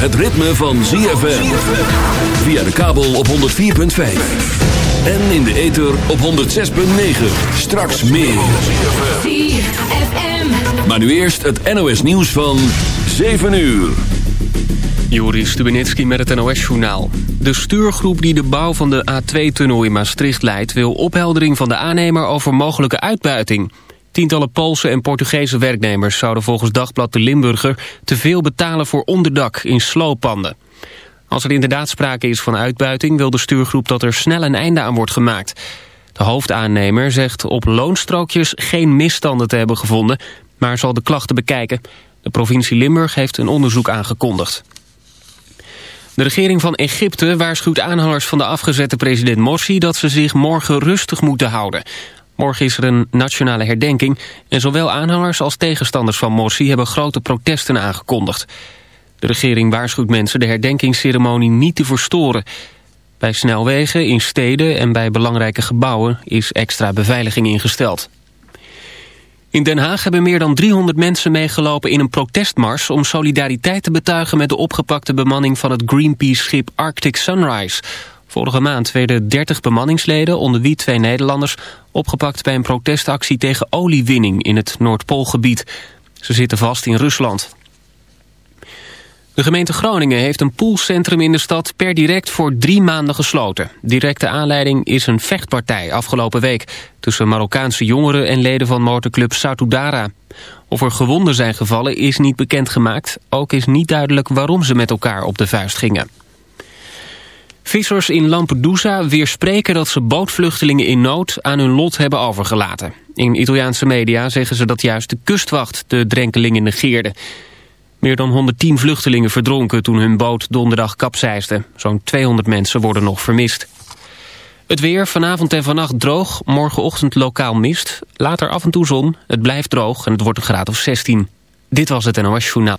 Het ritme van ZFM. Via de kabel op 104.5. En in de ether op 106.9. Straks meer. Maar nu eerst het NOS nieuws van 7 uur. Joris Stubenitski met het NOS-journaal. De stuurgroep die de bouw van de A2-tunnel in Maastricht leidt... wil opheldering van de aannemer over mogelijke uitbuiting. Tientallen Poolse en Portugese werknemers zouden volgens Dagblad de Limburger... te veel betalen voor onderdak in slooppanden. Als er inderdaad sprake is van uitbuiting... wil de stuurgroep dat er snel een einde aan wordt gemaakt. De hoofdaannemer zegt op loonstrookjes geen misstanden te hebben gevonden... maar zal de klachten bekijken. De provincie Limburg heeft een onderzoek aangekondigd. De regering van Egypte waarschuwt aanhangers van de afgezette president Morsi... dat ze zich morgen rustig moeten houden. Morgen is er een nationale herdenking... en zowel aanhangers als tegenstanders van Morsi... hebben grote protesten aangekondigd. De regering waarschuwt mensen de herdenkingsceremonie niet te verstoren. Bij snelwegen, in steden en bij belangrijke gebouwen... is extra beveiliging ingesteld. In Den Haag hebben meer dan 300 mensen meegelopen in een protestmars... om solidariteit te betuigen met de opgepakte bemanning van het Greenpeace-schip Arctic Sunrise. Vorige maand werden 30 bemanningsleden, onder wie twee Nederlanders... opgepakt bij een protestactie tegen oliewinning in het Noordpoolgebied. Ze zitten vast in Rusland. De gemeente Groningen heeft een poolcentrum in de stad per direct voor drie maanden gesloten. Directe aanleiding is een vechtpartij afgelopen week tussen Marokkaanse jongeren en leden van motorclub Satudara. Of er gewonden zijn gevallen is niet bekendgemaakt. Ook is niet duidelijk waarom ze met elkaar op de vuist gingen. Vissers in Lampedusa weerspreken dat ze bootvluchtelingen in nood aan hun lot hebben overgelaten. In Italiaanse media zeggen ze dat juist de kustwacht de drenkelingen negeerde. Meer dan 110 vluchtelingen verdronken toen hun boot donderdag kapseisde. Zo'n 200 mensen worden nog vermist. Het weer, vanavond en vannacht droog, morgenochtend lokaal mist. Later af en toe zon, het blijft droog en het wordt een graad of 16. Dit was het NOS Journaal.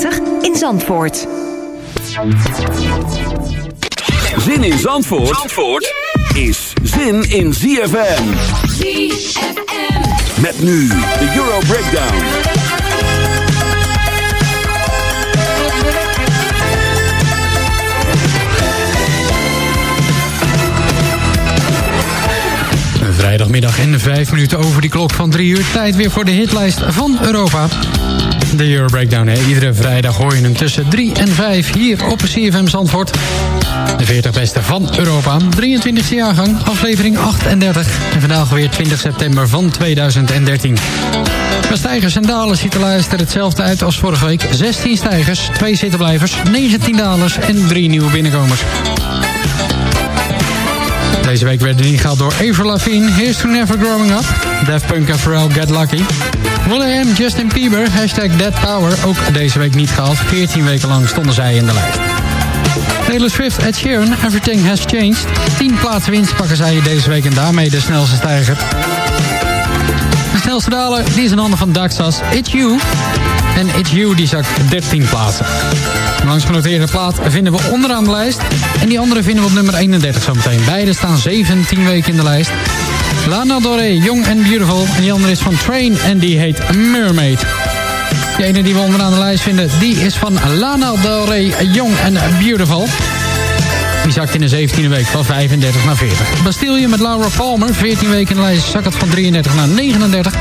in Zandvoort. Zin in Zandvoort, Zandvoort is zin in ZFM. ZFM. Met nu de Euro Breakdown. Vrijdagmiddag en vijf minuten over die klok van drie uur. Tijd weer voor de hitlijst van Europa. De Euro Breakdown, hè. iedere vrijdag hoor je hem tussen 3 en 5 hier op CFM Zandvoort. De 40 beste van Europa, 23e jaargang, aflevering 38. En vandaag weer 20 september van 2013. Bij stijgers en dalers ziet de lijst er hetzelfde uit als vorige week. 16 stijgers, 2 zittenblijvers, 19 dalers en 3 nieuwe binnenkomers. Deze week werden die gehaald door Avril Lavigne, Here's to Never Growing Up. Daft Punk en Pharrell, Get Lucky. Will.i.am, Justin Bieber, hashtag Dead Power. Ook deze week niet gehaald. 14 weken lang stonden zij in de lijst. Taylor Swift, Ed Sheeran, Everything Has Changed. 10 plaatsen winst pakken zij deze week en daarmee de snelste stijger. De snelste daler, die is een ander van Daxas, It's You. En It's You, die zakt 13 plaatsen. Langs genoteerde plaat vinden we onderaan de lijst. En die andere vinden we op nummer 31 zometeen. Beide staan 17 weken in de lijst. Lana Del Rey, Young and Beautiful. En die andere is van Train en die heet Mermaid. De ene die we onderaan de lijst vinden, die is van Lana Del Rey, Young and Beautiful. Die zakt in de 17e week van 35 naar 40. Bastille met Laura Palmer, 14 weken in de lijst, zakt het van 33 naar 39.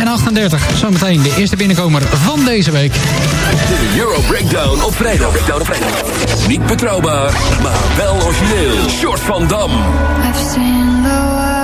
En 38, zometeen de eerste binnenkomer van deze week. De Euro Breakdown op vrijdag. Breakdown op vrijdag. Niet betrouwbaar, maar wel origineel. Short van Dam. I've seen the world,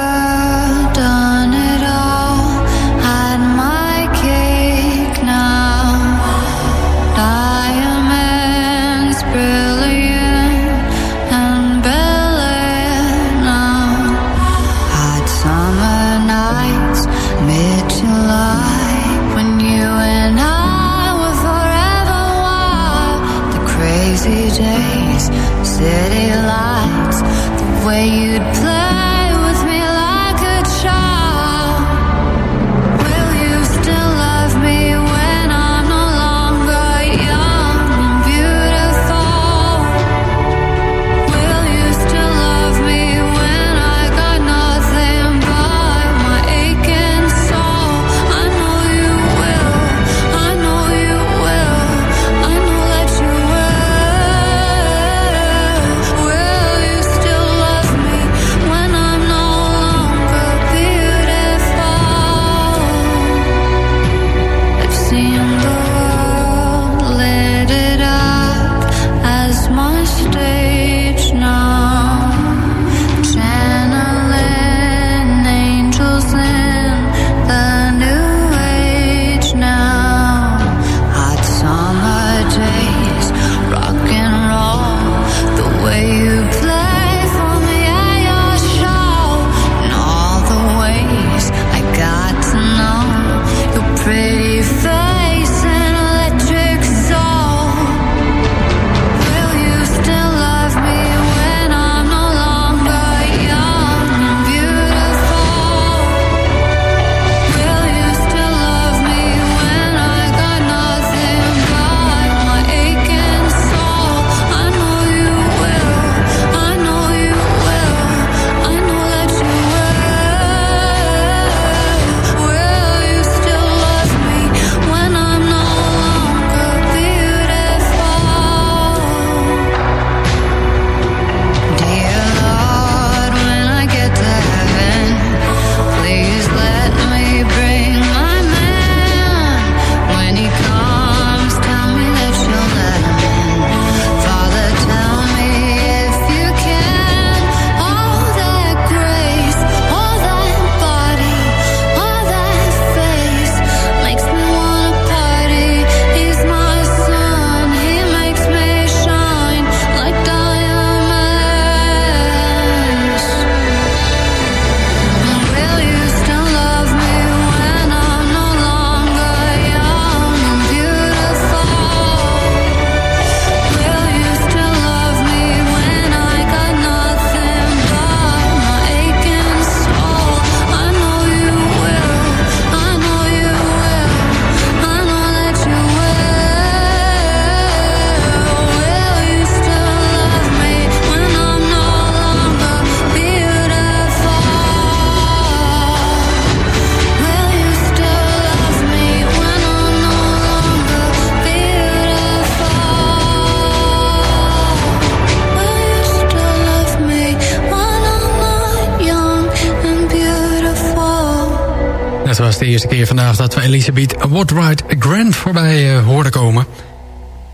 Elisabeth Watright Grant voorbij uh, hoorden komen.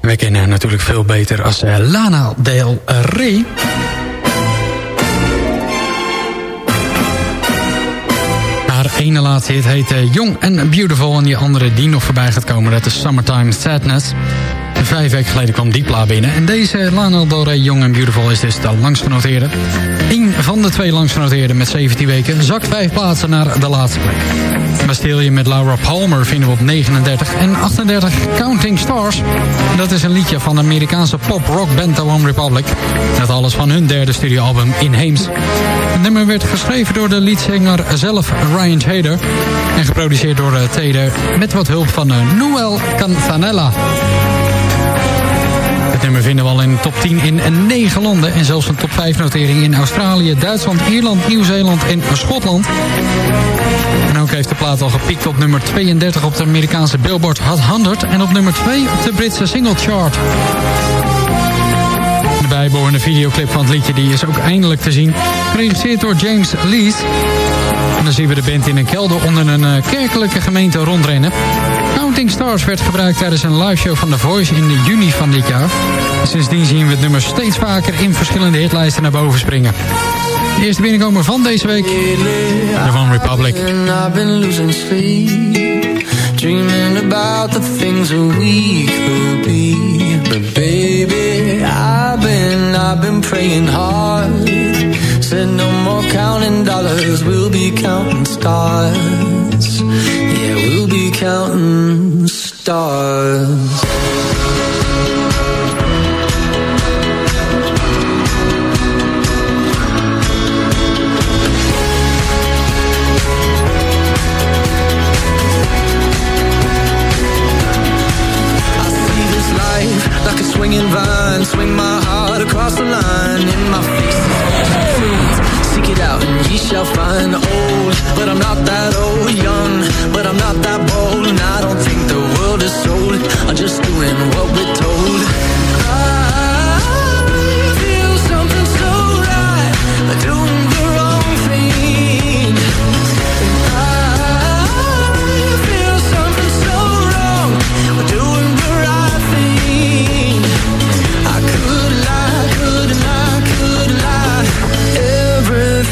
We kennen haar natuurlijk veel beter als uh, Lana Del Rey. Haar ene laatste hit heet uh, Young and Beautiful... en die andere die nog voorbij gaat komen, dat is Summertime Sadness... Vijf weken geleden kwam die plaat binnen. En deze Lana Del Rey Young and Beautiful is dus de langsgenoteerde. Eén van de twee langsgenoteerden met 17 weken... zakt vijf plaatsen naar de laatste plek. Bastille met Laura Palmer vinden we op 39 en 38 Counting Stars. Dat is een liedje van de Amerikaanse pop-rock band The One Republic. Dat alles van hun derde studioalbum Inheems. Het nummer werd geschreven door de leadzanger zelf Ryan Tader. En geproduceerd door Tader met wat hulp van Noel Cantanella. Het nummer vinden we al in top 10 in 9 landen... en zelfs een top 5 notering in Australië, Duitsland, Ierland, Nieuw-Zeeland en Schotland. En ook heeft de plaat al gepiekt op nummer 32 op de Amerikaanse Billboard Hot 100... en op nummer 2 op de Britse single chart. De bijbehorende videoclip van het liedje die is ook eindelijk te zien. Geregisseerd door James Lees. En dan zien we de band in een kelder onder een kerkelijke gemeente rondrennen. Counting Stars werd gebruikt tijdens een liveshow van The Voice in juni van dit jaar. En sindsdien zien we het nummer steeds vaker in verschillende hitlijsten naar boven springen. De eerste binnenkomer van deze week, The One Republic. I've been losing sleep Dreaming about the things that we could be But baby, I've been, I've been praying hard Said no more counting dollars, we'll be counting stars Yeah, we'll be counting stars I free this life like a swinging vine. Swing my heart across the line. In my ye shall find. Old, but I'm not that old. Young, but I'm not that bold. And I don't think the world is sold. I'm just doing what we're told. I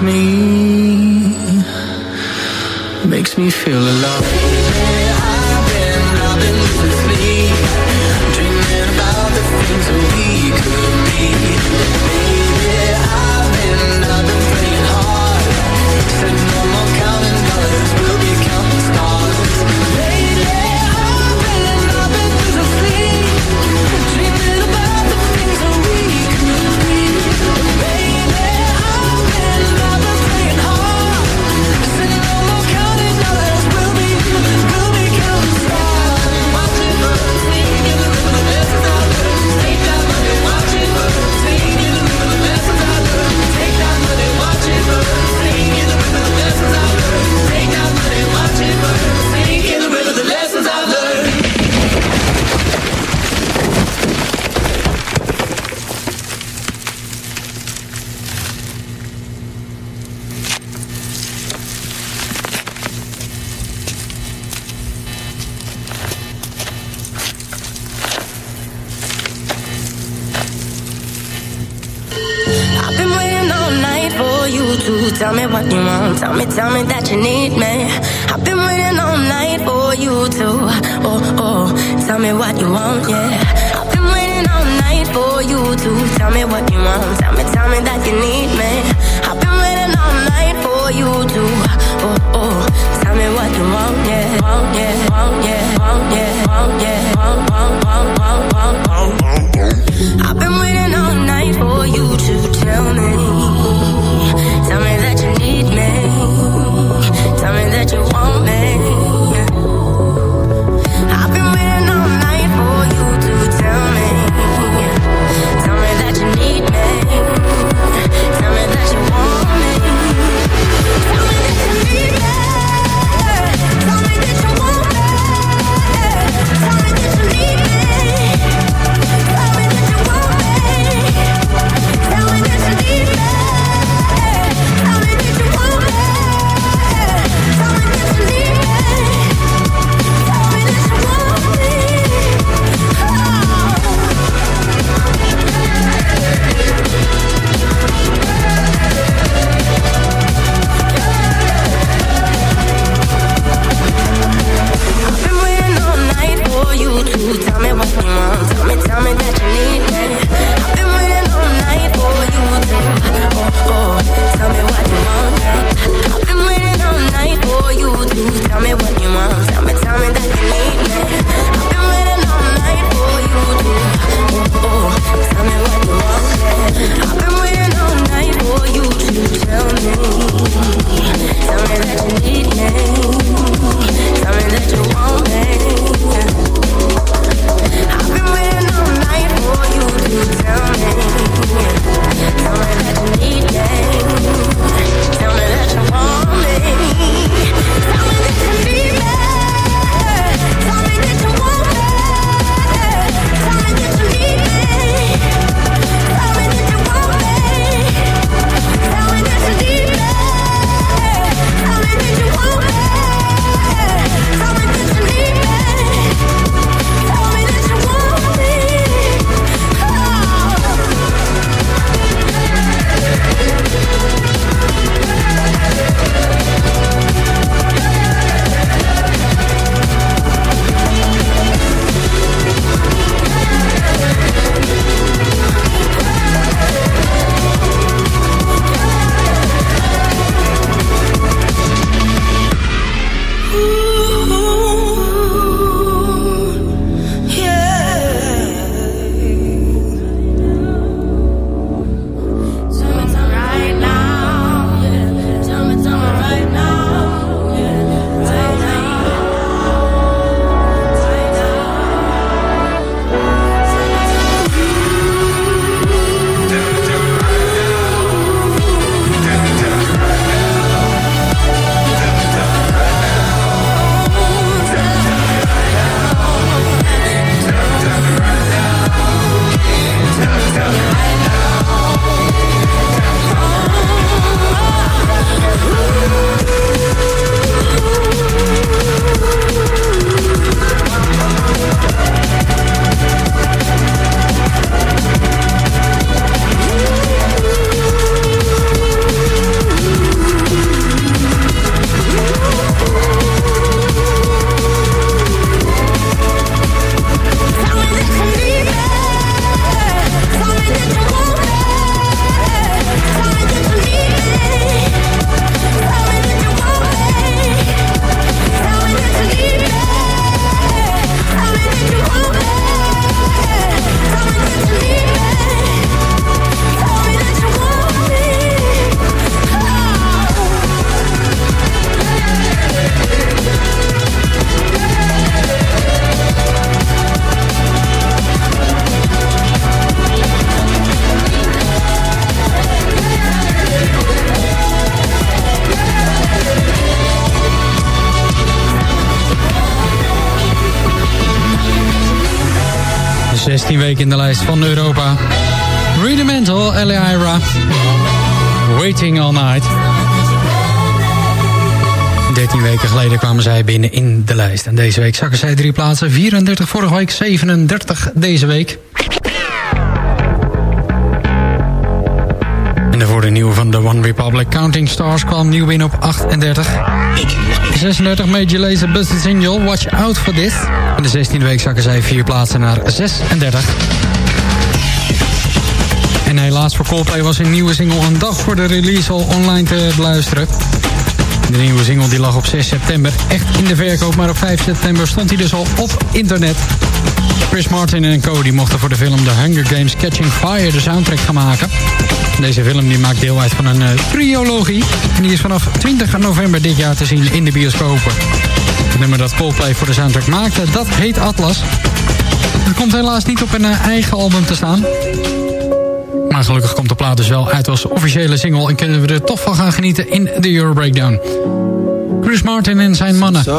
Me makes me feel alive. 18 weken in de lijst van Europa. Rudimental, Ira. Waiting All Night. 13 weken geleden kwamen zij binnen in de lijst. En deze week zakken zij drie plaatsen. 34 vorige week, 37 deze week. De nieuwe van The One Republic. Counting Stars kwam nieuw binnen op 38. 36 Major Lazer Busted Single, Watch Out For This. In de 16e week zakken zij vier plaatsen naar 36. En helaas voor Coldplay was een nieuwe single een dag voor de release al online te beluisteren. De nieuwe single die lag op 6 september echt in de verkoop, maar op 5 september stond hij dus al op internet. Chris Martin en Co. die mochten voor de film The Hunger Games Catching Fire de soundtrack gaan maken. Deze film die maakt deel uit van een uh, triologie. En die is vanaf 20 november dit jaar te zien in de bioscopen. Het nummer dat Coldplay voor de soundtrack maakte, dat heet Atlas. Het komt helaas niet op een uh, eigen album te staan. Maar gelukkig komt de plaat dus wel uit als officiële single... en kunnen we er toch van gaan genieten in de Euro Breakdown. Chris Martin en zijn mannen. Some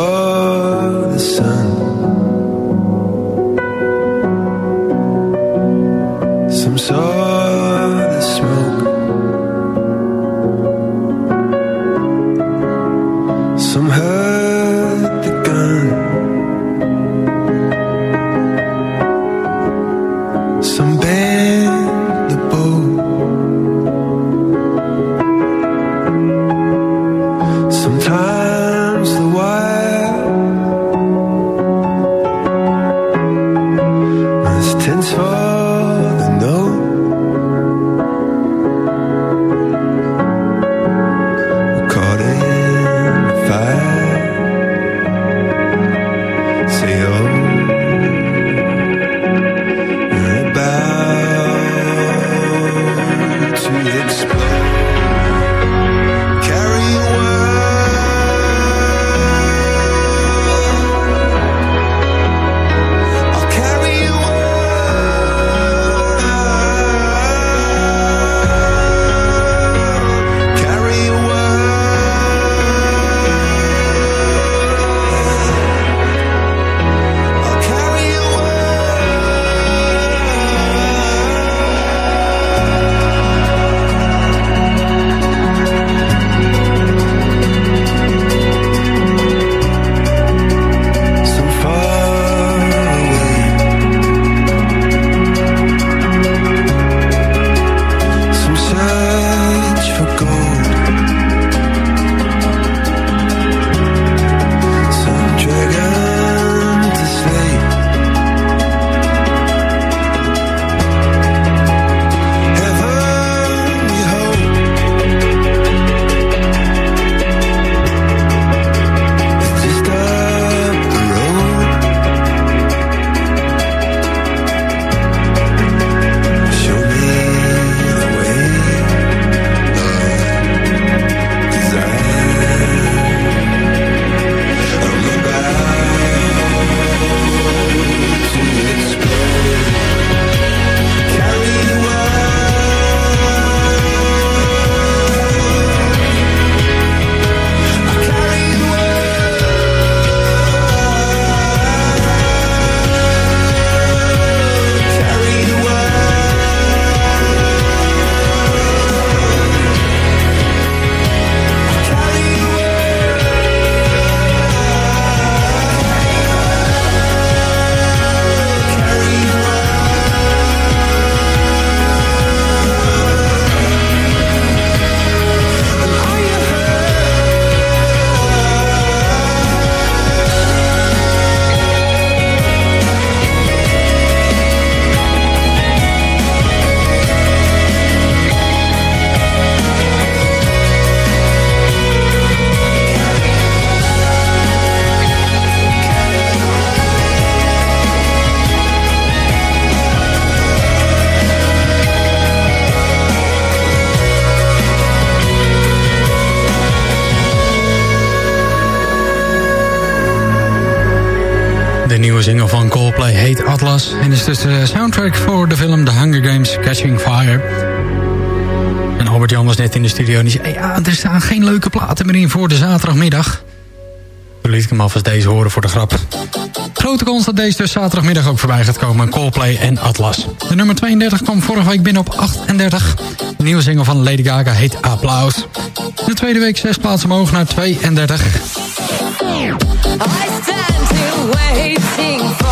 saw the smoke. Some heard the gun. Some bent dus de soundtrack voor de film The Hunger Games Catching Fire. En Albert Jan was net in de studio en die zei... ja, er staan geen leuke platen meer in voor de zaterdagmiddag. Toen liet ik hem alvast deze horen voor de grap. Grote kans dat deze dus zaterdagmiddag ook voorbij gaat komen. Coldplay en Atlas. De nummer 32 kwam vorige week binnen op 38. De nieuwe single van Lady Gaga heet Applaus. De tweede week zes plaatsen omhoog naar 32. I stand here waiting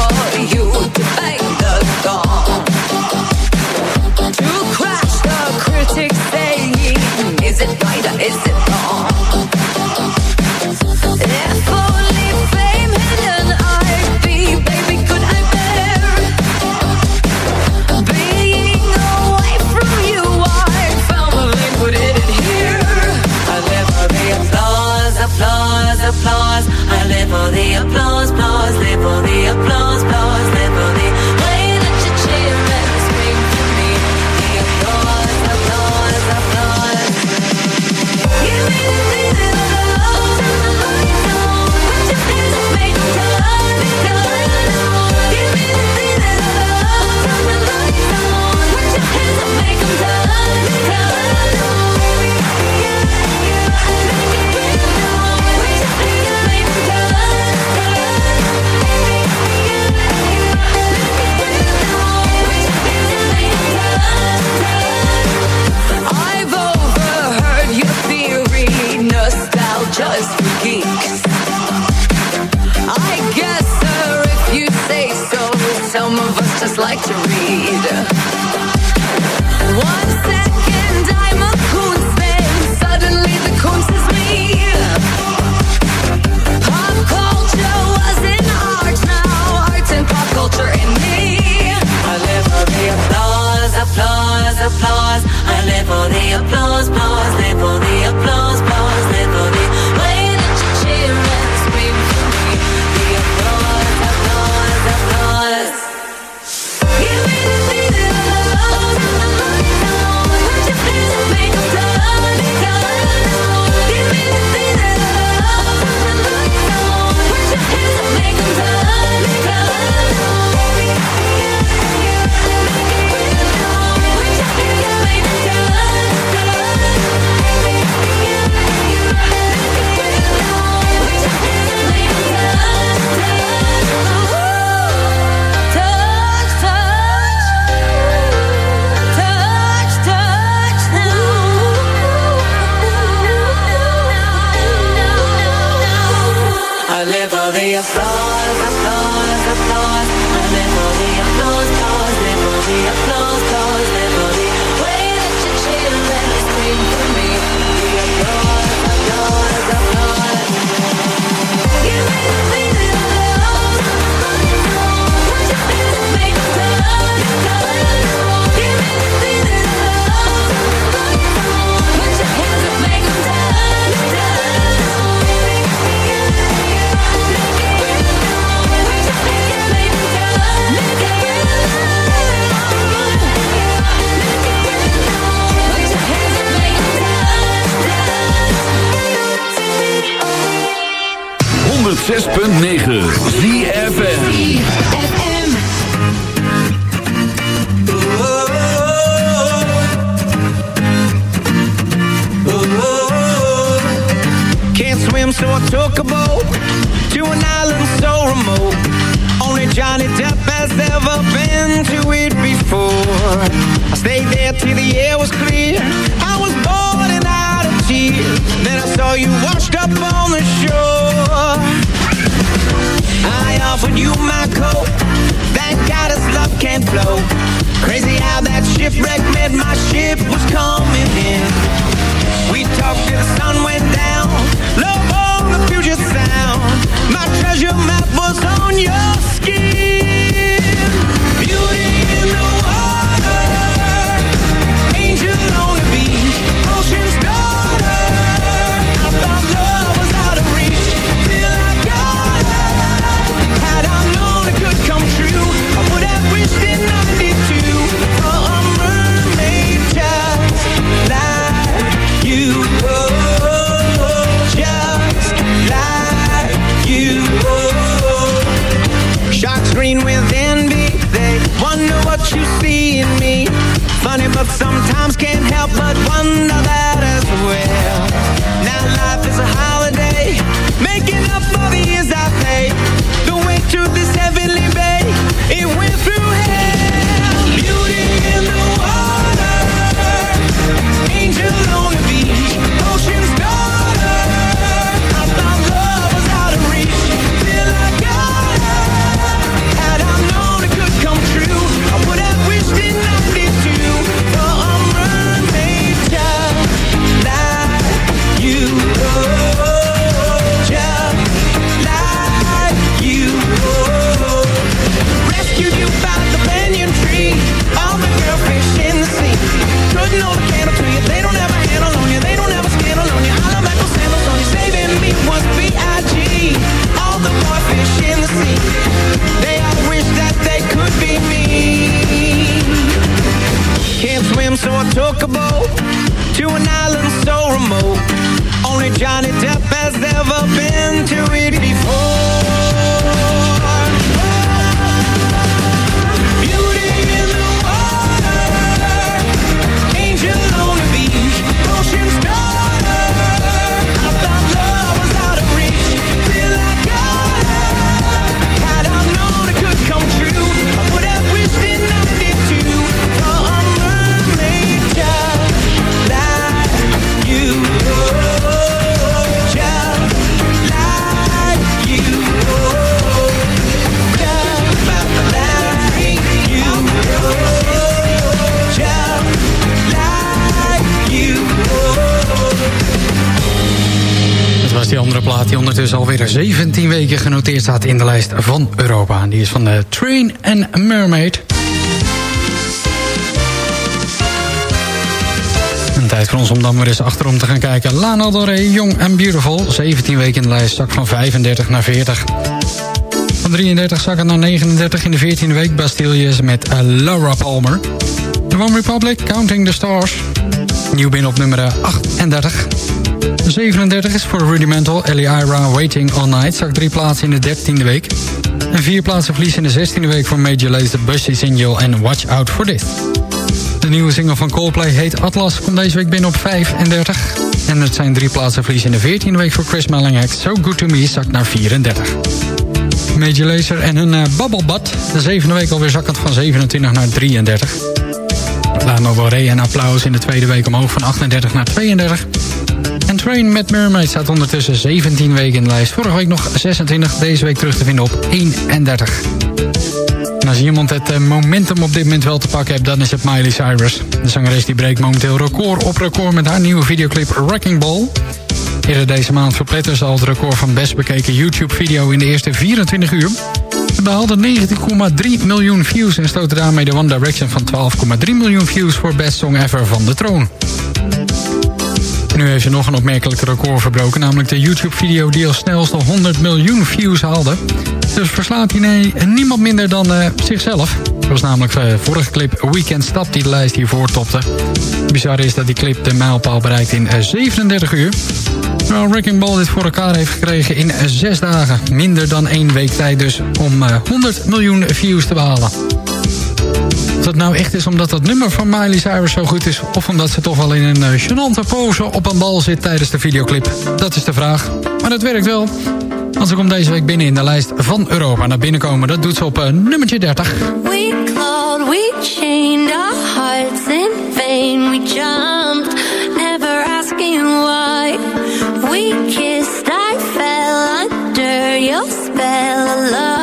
Crazy how that shipwreck meant my ship was coming in. We talked till the sun went down, love on the future Sound. My treasure map was on your skin. Beauty funny, but sometimes can't help but wonder that as well. Now life is a holiday, making up for the years I up in die ondertussen alweer 17 weken genoteerd staat in de lijst van Europa. Die is van de Train and Mermaid. Een tijd voor ons om dan maar eens achterom te gaan kijken. Lana Del Rey, Young and Beautiful. 17 weken in de lijst, zak van 35 naar 40. Van 33 zakken naar 39 in de 14e week. Bastilles met eh, Laura Palmer. The One Republic, Counting the Stars. Nieuw binnen op nummer eh, 38. 37 is voor Rudimental, Ellie Ira, Waiting All Night. Zak drie plaatsen in de 13e week. En vier plaatsen verlies in de 16e week voor Major Lazer, Bushy Single en Watch Out For This. De nieuwe single van Coldplay heet Atlas, komt deze week binnen op 35. En het zijn drie plaatsen verlies in de 14e week voor Chris Mellingham. So Good To Me zakt naar 34. Major Lazer en hun uh, Bubble Butt. De zevende week alweer zakkend van 27 naar 33. Lana Del Rey en applaus in de tweede week omhoog van 38 naar 32. Train met Mermaid staat ondertussen 17 weken in de lijst. Vorige week nog 26, deze week terug te vinden op 31. En als iemand het eh, momentum op dit moment wel te pakken heeft... dan is het Miley Cyrus. De zangeres die breekt momenteel record op record... met haar nieuwe videoclip Wrecking Ball. Eerder deze maand verpletterde ze al het record van best bekeken YouTube-video... in de eerste 24 uur. Ze behaalde 19,3 miljoen views... en stootte daarmee de One Direction van 12,3 miljoen views... voor Best Song Ever van de troon. Nu heeft ze nog een opmerkelijk record verbroken... namelijk de YouTube-video die als snelste 100 miljoen views haalde. Dus verslaat hij nee, niemand minder dan uh, zichzelf. Dat was namelijk de vorige clip Weekend Stap die de lijst hiervoor topte. Bizar is dat die clip de mijlpaal bereikt in uh, 37 uur. Terwijl Wrecking Ball dit voor elkaar heeft gekregen in 6 dagen. Minder dan één week tijd dus om uh, 100 miljoen views te behalen. Of dat nou echt is omdat dat nummer van Miley Cyrus zo goed is... of omdat ze toch wel in een uh, gênante pose op een bal zit tijdens de videoclip. Dat is de vraag. Maar dat werkt wel. Want ze komt deze week binnen in de lijst van Europa. Naar binnenkomen, dat doet ze op uh, nummertje 30. We called, we chained our hearts in vain. We jumped, never asking why. We kissed, I fell under your spell of.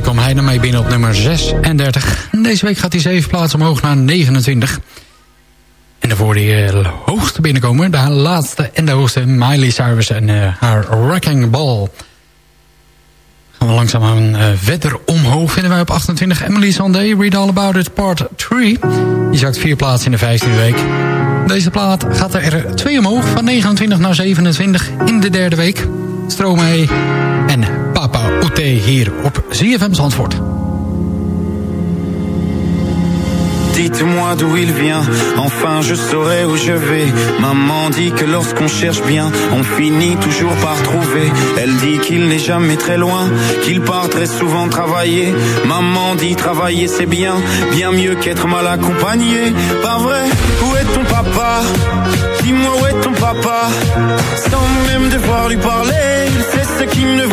week kwam hij ermee binnen op nummer 36. En deze week gaat hij 7 plaatsen omhoog naar 29. En daarvoor die eh, hoogste binnenkomen. De laatste en de hoogste Miley Cyrus en eh, haar Wrecking Ball. Gaan we langzaamaan uh, verder omhoog. Vinden wij op 28 Emily Sandé. Read All About It Part 3. Die zakt 4 plaatsen in de 15e week. Deze plaat gaat er 2 omhoog. Van 29 naar 27 in de derde week. Stroom mee. Dites-moi d'où il vient, enfin je saurai où je vais. Maman dit que lorsqu'on cherche bien, on finit toujours par trouver. Elle dit qu'il n'est jamais très loin, qu'il part très souvent travailler. Maman dit travailler c'est bien, bien mieux qu'être mal accompagné. Pas vrai, où est ton papa? Dis-moi où est ton papa? Sans même devoir lui parler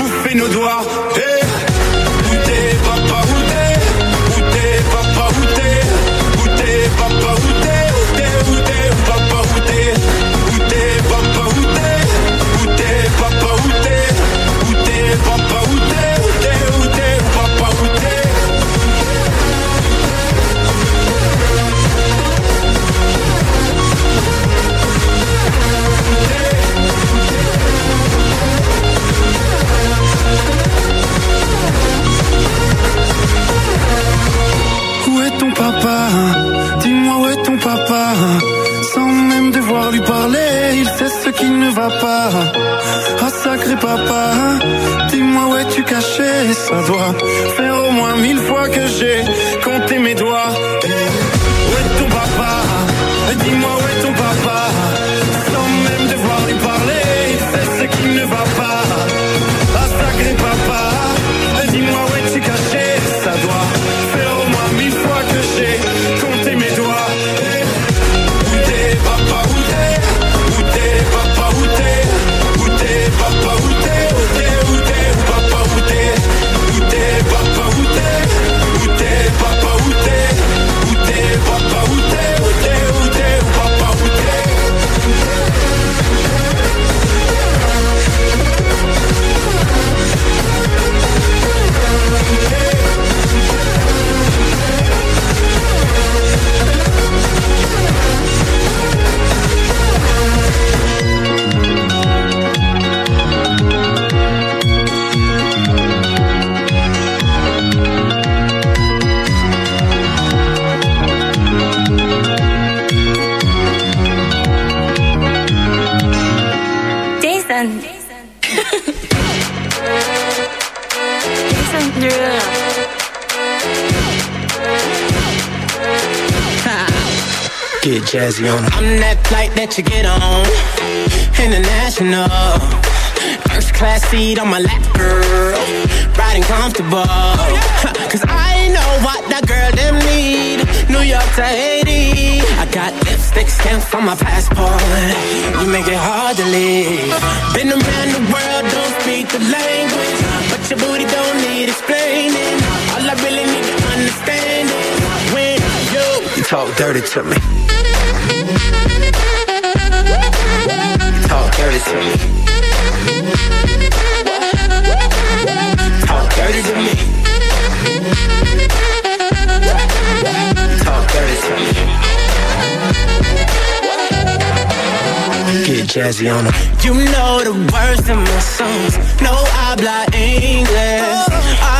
bouffer nos doigts. Hey qui ne va pas. Ah sacré papa, dis-moi où es-tu caché? Ça doit faire au moins mille fois que j'ai compté mes doigts. Où est ton papa? Dis-moi Get jazzy on I'm that flight that you get on. International. First class seat on my lap, girl. Riding comfortable. Cause I know what that girl them need. New York to Haiti. I got lipstick stamps on my passport. You make it hard to leave. Been around the world, don't speak the language. But your booty don't need explaining. All I really need to understand is when you, you talk dirty to me. Dirty to me. Talk dirty to me. Talk dirty to me. Get jazzy on them. You know the words in my songs. No habla English. Oh. Our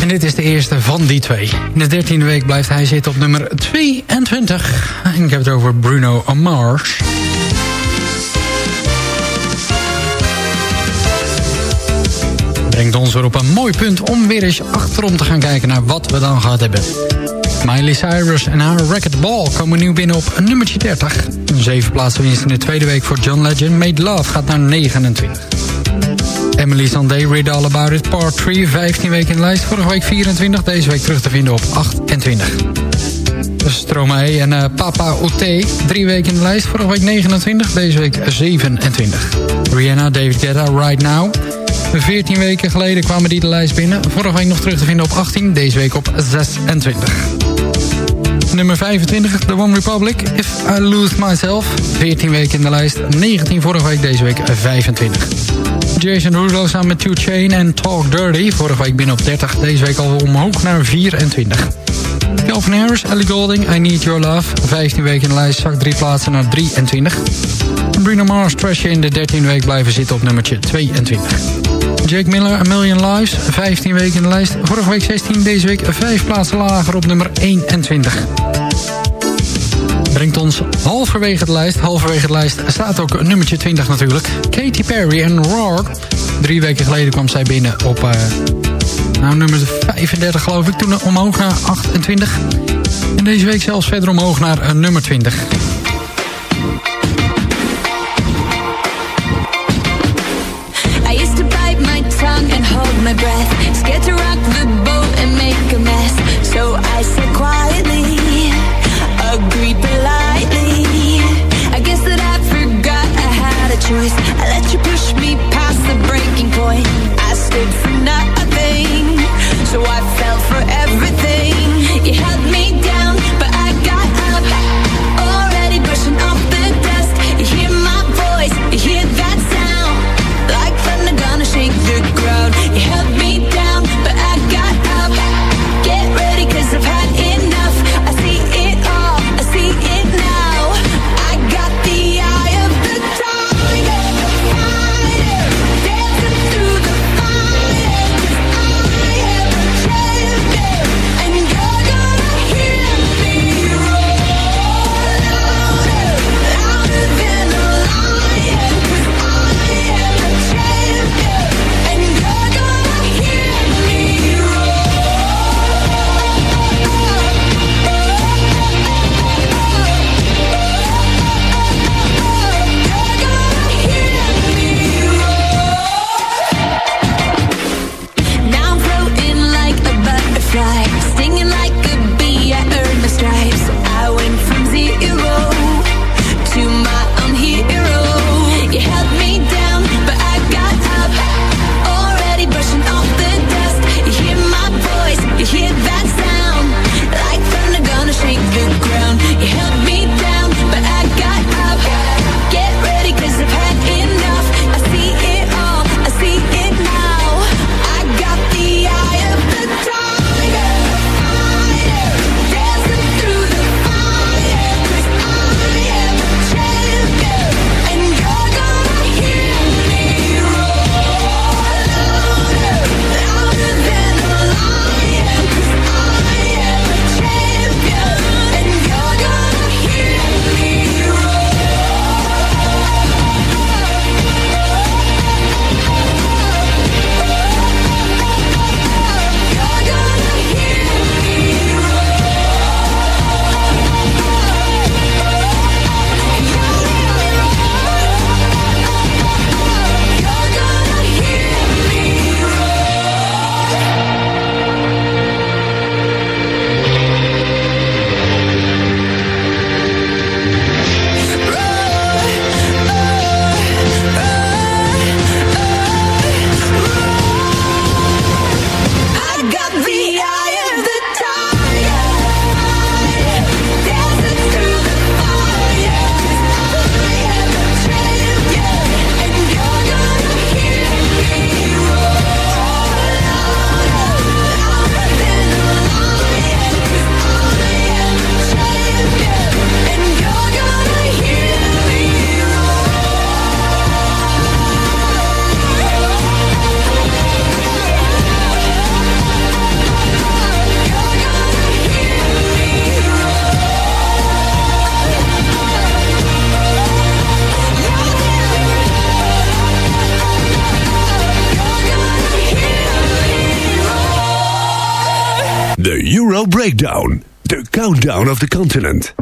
En dit is de eerste van die twee. In de dertiende week blijft hij zitten op nummer 22. En ik heb het over Bruno Mars. Brengt ons weer op een mooi punt om weer eens achterom te gaan kijken naar wat we dan gehad hebben. Miley Cyrus en haar Racket Ball komen nieuw binnen op nummertje 30. Een zeven plaatsen winst in de tweede week voor John Legend. Made Love gaat naar 29. Emily Sandé, Read All About It, part 3, 15 weken in de lijst. Vorige week 24, deze week terug te vinden op 28. Stromae en uh, Papa Ote, 3 weken in de lijst. Vorige week 29, deze week 27. Rihanna, David Guetta, Right Now. 14 weken geleden kwamen die de lijst binnen. Vorige week nog terug te vinden op 18, deze week op 26. Nummer 25, The One Republic, If I Lose Myself. 14 weken in de lijst, 19 vorige week, deze week 25. Jason Derulo samen met Two Chain en Talk Dirty. Vorige week binnen op 30, deze week al omhoog naar 24. Calvin Harris, Ellie Golding, I Need Your Love. 15 weken in de lijst, zak drie plaatsen naar 23. Bruno Mars, Trash in de 13e week blijven zitten op nummertje 22. Jake Miller, A Million Lives, 15 weken in de lijst. Vorige week 16, deze week 5 plaatsen lager op nummer 21. Brengt ons halverwege de lijst. Halverwege de lijst staat ook nummertje 20 natuurlijk. Katy Perry en Roar. Drie weken geleden kwam zij binnen op uh, nou, nummer 35 geloof ik. Toen omhoog naar 28. En deze week zelfs verder omhoog naar uh, nummer 20. Breakdown. The countdown of the continent.